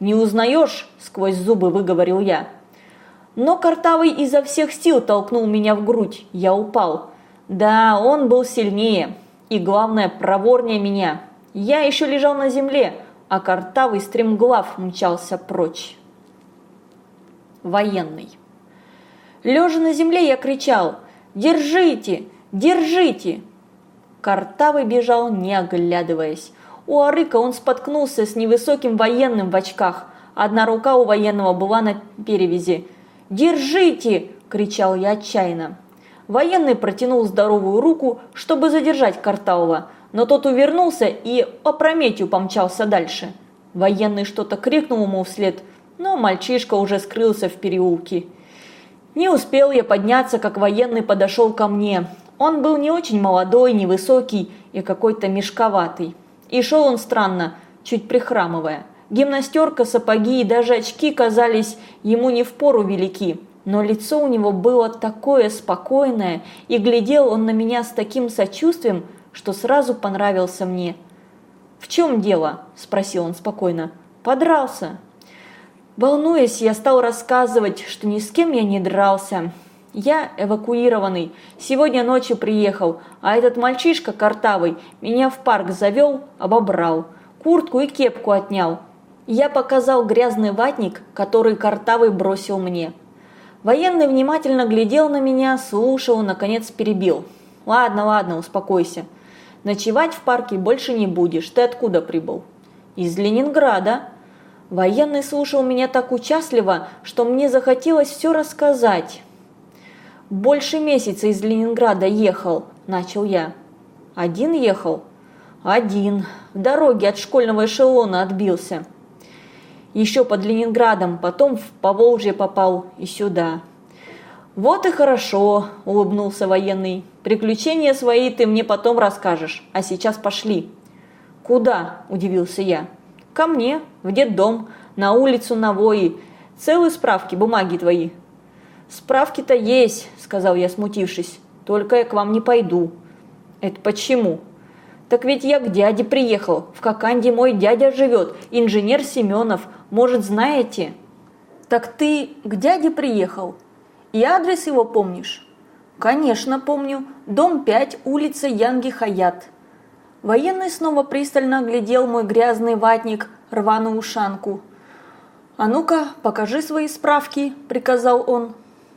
«Не узнаешь?» – сквозь зубы выговорил я. Но Картавый изо всех сил толкнул меня в грудь. Я упал. Да, он был сильнее. И главное, проворнее меня. Я еще лежал на земле, а Картавый стремглав мчался прочь. Военный. Лежа на земле, я кричал «Держите! Держите!» Картавый бежал, не оглядываясь. У Арыка он споткнулся с невысоким военным в очках. Одна рука у военного была на перевязи. «Держите!» – кричал я отчаянно. Военный протянул здоровую руку, чтобы задержать Картавого, но тот увернулся и опрометью помчался дальше. Военный что-то крикнул ему вслед, но мальчишка уже скрылся в переулке. Не успел я подняться, как военный подошел ко мне. Он был не очень молодой, невысокий и какой-то мешковатый. И шел он странно, чуть прихрамывая. Гимнастерка, сапоги и даже очки казались ему не в пору велики. Но лицо у него было такое спокойное, и глядел он на меня с таким сочувствием, что сразу понравился мне. «В чем дело?» – спросил он спокойно. «Подрался», Волнуясь, я стал рассказывать, что ни с кем я не дрался. Я эвакуированный, сегодня ночью приехал, а этот мальчишка картавый меня в парк завел, обобрал, куртку и кепку отнял. Я показал грязный ватник, который картавый бросил мне. Военный внимательно глядел на меня, слушал, наконец перебил. «Ладно, ладно, успокойся. Ночевать в парке больше не будешь. Ты откуда прибыл?» «Из Ленинграда», Военный слушал меня так участливо, что мне захотелось все рассказать. «Больше месяца из Ленинграда ехал», – начал я. «Один ехал?» «Один. В дороге от школьного эшелона отбился. Еще под Ленинградом, потом в Поволжье попал и сюда». «Вот и хорошо», – улыбнулся военный. «Приключения свои ты мне потом расскажешь, а сейчас пошли». «Куда?» – удивился я. Ко мне, в детдом, на улицу Навои. Целые справки, бумаги твои. Справки-то есть, сказал я, смутившись. Только я к вам не пойду. Это почему? Так ведь я к дяде приехал. В Коканде мой дядя живет, инженер Семенов. Может, знаете? Так ты к дяде приехал? И адрес его помнишь? Конечно, помню. Дом 5, улица Янги Хаят. Военный снова пристально оглядел мой грязный ватник, рваную ушанку. «А ну-ка, покажи свои справки», – приказал он.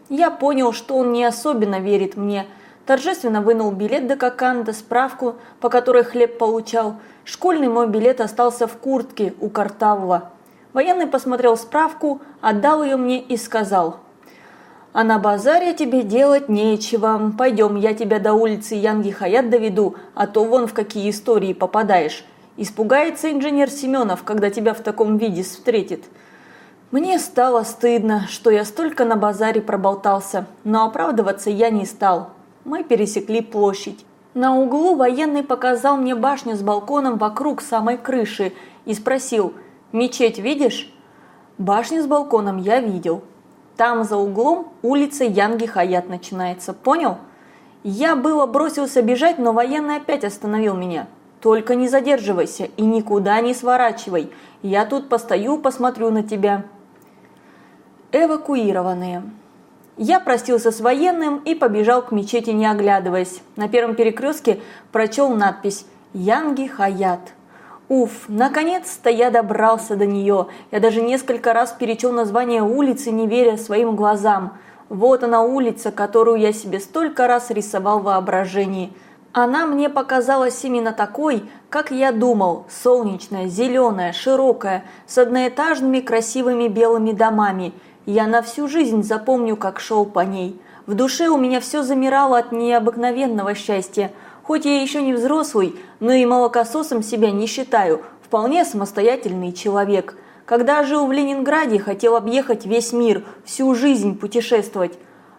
Я понял, что он не особенно верит мне. Торжественно вынул билет до Коканда, справку, по которой хлеб получал. Школьный мой билет остался в куртке у Картавого. Военный посмотрел справку, отдал ее мне и сказал. «А на базаре тебе делать нечего. Пойдем, я тебя до улицы Янги Хаят доведу, а то вон в какие истории попадаешь. Испугается инженер Семенов, когда тебя в таком виде встретит». Мне стало стыдно, что я столько на базаре проболтался, но оправдываться я не стал. Мы пересекли площадь. На углу военный показал мне башню с балконом вокруг самой крыши и спросил «Мечеть видишь?» Башню с балконом я видел. Там за углом улица Янги Хаят начинается, понял? Я было бросился бежать, но военный опять остановил меня. Только не задерживайся и никуда не сворачивай. Я тут постою, посмотрю на тебя. Эвакуированные. Я простился с военным и побежал к мечети, не оглядываясь. На первом перекрестке прочел надпись «Янги Хаят». Уф, наконец-то я добрался до нее. Я даже несколько раз перечел название улицы, не веря своим глазам. Вот она улица, которую я себе столько раз рисовал в воображении. Она мне показалась именно такой, как я думал, солнечная, зеленая, широкая, с одноэтажными красивыми белыми домами – я на всю жизнь запомню, как шел по ней. В душе у меня все замирало от необыкновенного счастья. Хоть я еще не взрослый, но и молокососом себя не считаю, вполне самостоятельный человек. Когда жил в Ленинграде, хотел объехать весь мир, всю жизнь путешествовать.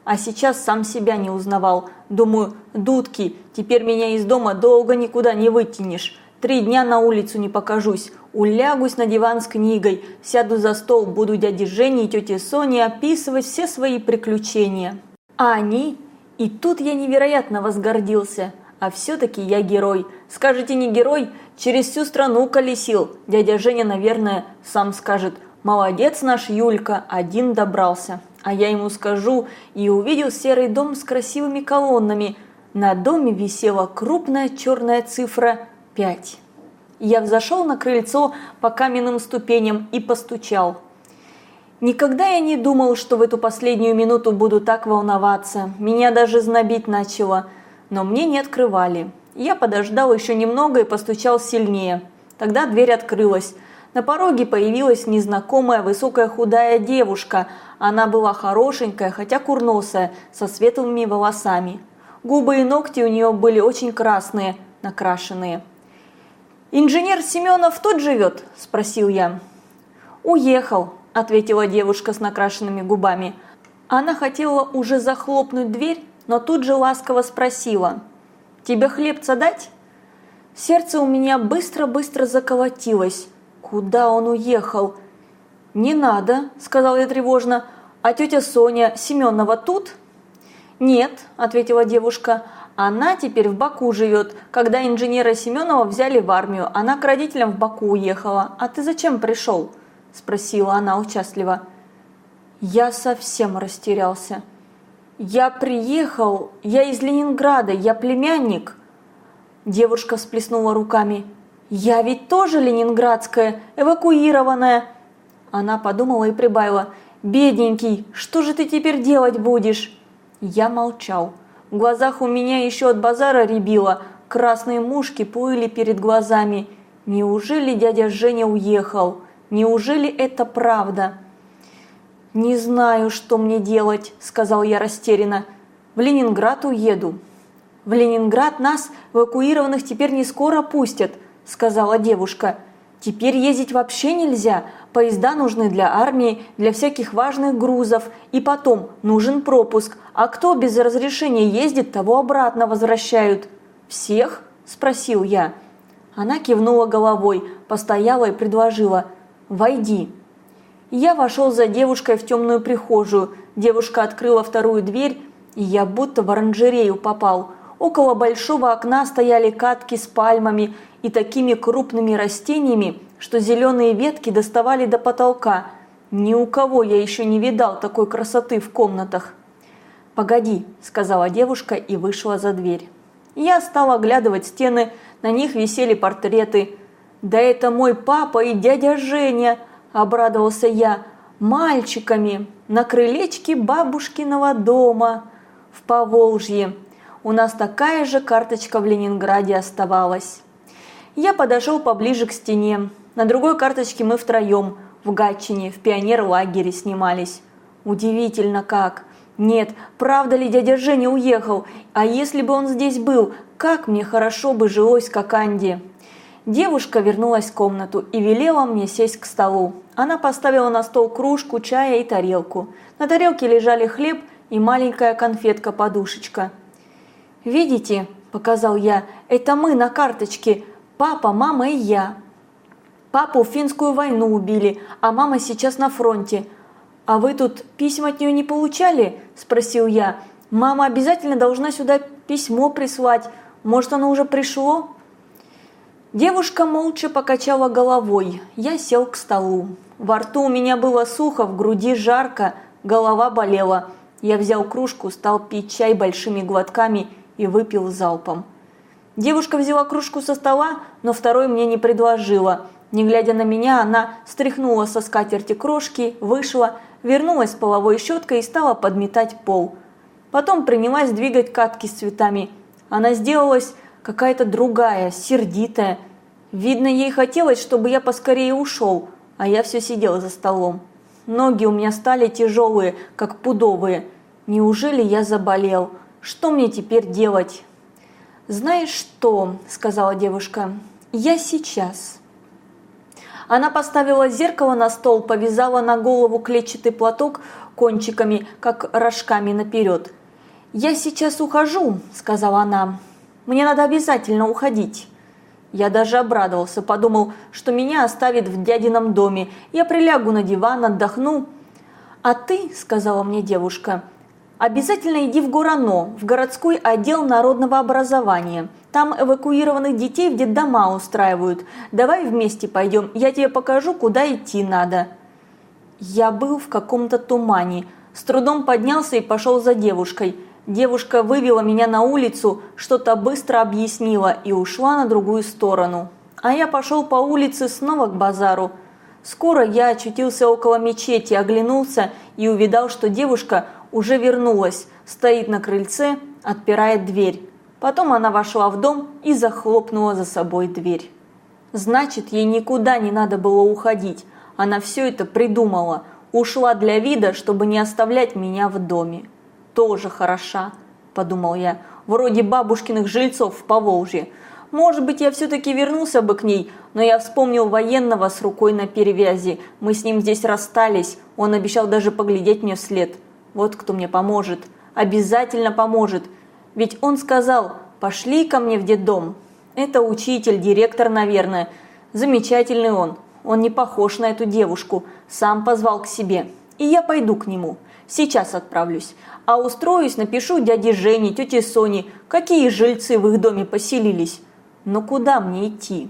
А сейчас сам себя не узнавал. Думаю, дудки, теперь меня из дома долго никуда не вытянешь. Три дня на улицу не покажусь. Улягусь на диван с книгой, сяду за стол, буду дяде Жене и тете Соне описывать все свои приключения. А они? И тут я невероятно возгордился. А все-таки я герой. Скажете, не герой? Через всю страну колесил. Дядя Женя, наверное, сам скажет. Молодец наш Юлька, один добрался. А я ему скажу и увидел серый дом с красивыми колоннами. На доме висела крупная черная цифра 5. Я взошел на крыльцо по каменным ступеням и постучал. Никогда я не думал, что в эту последнюю минуту буду так волноваться. Меня даже знобить начало, но мне не открывали. Я подождал еще немного и постучал сильнее. Тогда дверь открылась. На пороге появилась незнакомая высокая худая девушка. Она была хорошенькая, хотя курносая, со светлыми волосами. Губы и ногти у нее были очень красные, накрашенные. «Инженер Семенов тут живет?» – спросил я. «Уехал», – ответила девушка с накрашенными губами. Она хотела уже захлопнуть дверь, но тут же ласково спросила. «Тебе хлебца дать?» Сердце у меня быстро-быстро заколотилось. Куда он уехал? «Не надо», – сказал я тревожно. «А тетя Соня Семенова тут?» «Нет», – ответила девушка. Она теперь в Баку живет. Когда инженера Семенова взяли в армию, она к родителям в Баку уехала. А ты зачем пришел? Спросила она участливо. Я совсем растерялся. Я приехал, я из Ленинграда, я племянник. Девушка всплеснула руками. Я ведь тоже ленинградская, эвакуированная. Она подумала и прибавила. Бедненький, что же ты теперь делать будешь? Я молчал. В глазах у меня еще от базара рябило, красные мушки плыли перед глазами. Неужели дядя Женя уехал? Неужели это правда? «Не знаю, что мне делать», – сказал я растерянно. «В Ленинград уеду». «В Ленинград нас, эвакуированных, теперь не скоро пустят», – сказала девушка. «Теперь ездить вообще нельзя. Поезда нужны для армии, для всяких важных грузов. И потом, нужен пропуск. А кто без разрешения ездит, того обратно возвращают. «Всех?» – спросил я. Она кивнула головой, постояла и предложила «Войди». Я вошел за девушкой в темную прихожую. Девушка открыла вторую дверь, и я будто в оранжерею попал. Около большого окна стояли катки с пальмами и такими крупными растениями, что зеленые ветки доставали до потолка. Ни у кого я еще не видал такой красоты в комнатах. «Погоди», – сказала девушка и вышла за дверь. Я стал оглядывать стены, на них висели портреты. «Да это мой папа и дядя Женя!» – обрадовался я. «Мальчиками! На крылечке бабушкиного дома! В Поволжье! У нас такая же карточка в Ленинграде оставалась!» Я подошел поближе к стене. На другой карточке мы втроем. в Гатчине, в пионер-лагере снимались. Удивительно как. Нет, правда ли дядя Женя уехал? А если бы он здесь был, как мне хорошо бы жилось как Анде. Девушка вернулась в комнату и велела мне сесть к столу. Она поставила на стол кружку, чая и тарелку. На тарелке лежали хлеб и маленькая конфетка-подушечка. «Видите?» – показал я. «Это мы на карточке. Папа, мама и я. Папу в финскую войну убили, а мама сейчас на фронте. А вы тут письма от нее не получали?» – спросил я. «Мама обязательно должна сюда письмо прислать. Может, оно уже пришло?» Девушка молча покачала головой. Я сел к столу. Во рту у меня было сухо, в груди жарко, голова болела. Я взял кружку, стал пить чай большими глотками и выпил залпом. Девушка взяла кружку со стола, но второй мне не предложила. Не глядя на меня, она стряхнула со скатерти крошки, вышла, вернулась половой щеткой и стала подметать пол. Потом принялась двигать катки с цветами. Она сделалась какая-то другая, сердитая. Видно, ей хотелось, чтобы я поскорее ушел, а я все сидел за столом. Ноги у меня стали тяжелые, как пудовые. Неужели я заболел? Что мне теперь делать? «Знаешь что?» – сказала девушка. «Я сейчас». Она поставила зеркало на стол, повязала на голову клетчатый платок кончиками, как рожками наперед. «Я сейчас ухожу», – сказала она. Мне надо обязательно уходить. Я даже обрадовался, подумал, что меня оставит в дядином доме. Я прилягу на диван, отдохну. А ты, сказала мне девушка, обязательно иди в Гурано, в городской отдел народного образования. Там эвакуированных детей в детдома устраивают. Давай вместе пойдем, я тебе покажу, куда идти надо. Я был в каком-то тумане, с трудом поднялся и пошел за девушкой. Девушка вывела меня на улицу, что-то быстро объяснила и ушла на другую сторону. А я пошел по улице снова к базару. Скоро я очутился около мечети, оглянулся и увидал, что девушка уже вернулась, стоит на крыльце, отпирает дверь. Потом она вошла в дом и захлопнула за собой дверь. Значит, ей никуда не надо было уходить. Она все это придумала. Ушла для вида, чтобы не оставлять меня в доме тоже хороша», – подумал я, – «вроде бабушкиных жильцов в Поволжье. Может быть, я все-таки вернулся бы к ней, но я вспомнил военного с рукой на перевязи. Мы с ним здесь расстались, он обещал даже поглядеть мне вслед. Вот кто мне поможет, обязательно поможет. Ведь он сказал, пошли ко мне в детдом. Это учитель, директор, наверное. Замечательный он. Он не похож на эту девушку, сам позвал к себе. И я пойду к нему. Сейчас отправлюсь. А устроюсь, напишу дяде Жене, тете Соне, какие жильцы в их доме поселились. Но куда мне идти?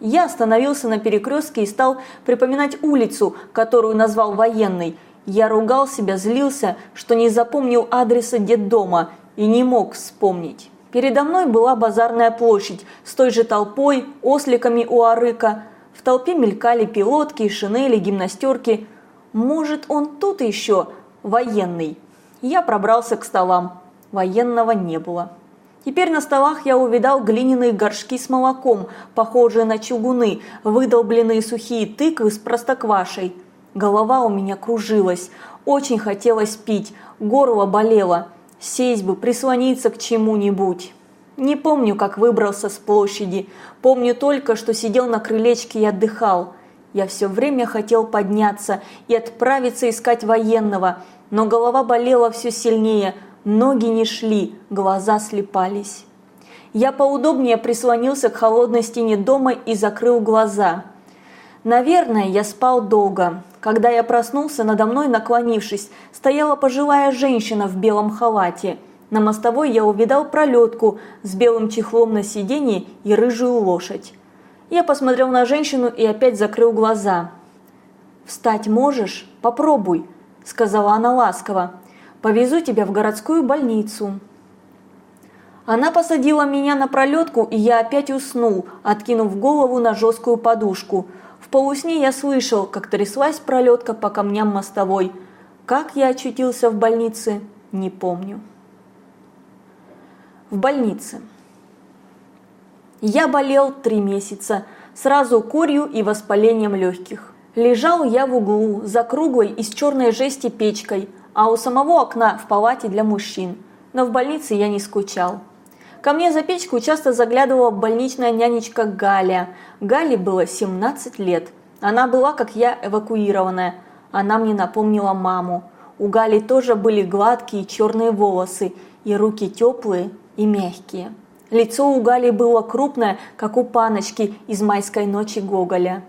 Я остановился на перекрестке и стал припоминать улицу, которую назвал военной. Я ругал себя, злился, что не запомнил адреса детдома и не мог вспомнить. Передо мной была базарная площадь с той же толпой, осликами у арыка. В толпе мелькали пилотки, шинели, гимнастерки. Может, он тут еще, военный? Я пробрался к столам. Военного не было. Теперь на столах я увидал глиняные горшки с молоком, похожие на чугуны, выдолбленные сухие тыквы с простоквашей. Голова у меня кружилась, очень хотелось пить, горло болело. Сесть бы, прислониться к чему-нибудь. Не помню, как выбрался с площади. Помню только, что сидел на крылечке и отдыхал. Я все время хотел подняться и отправиться искать военного – но голова болела все сильнее, ноги не шли, глаза слепались. Я поудобнее прислонился к холодной стене дома и закрыл глаза. Наверное, я спал долго. Когда я проснулся, надо мной, наклонившись, стояла пожилая женщина в белом халате. На мостовой я увидал пролетку с белым чехлом на сиденье и рыжую лошадь. Я посмотрел на женщину и опять закрыл глаза. «Встать можешь? Попробуй», сказала она ласково. «Повезу тебя в городскую больницу». Она посадила меня на пролетку, и я опять уснул, откинув голову на жесткую подушку. В полусне я слышал, как тряслась пролетка по камням мостовой. Как я очутился в больнице, не помню. В больнице. Я болел три месяца, сразу корью и воспалением легких. Лежал я в углу за круглой из черной жести печкой, а у самого окна в палате для мужчин. Но в больнице я не скучал. Ко мне за печку часто заглядывала больничная нянечка Галя. Гале было 17 лет. Она была, как я, эвакуированная. Она мне напомнила маму. У Гали тоже были гладкие черные волосы и руки теплые и мягкие. Лицо у Гали было крупное, как у паночки из «Майской ночи» Гоголя.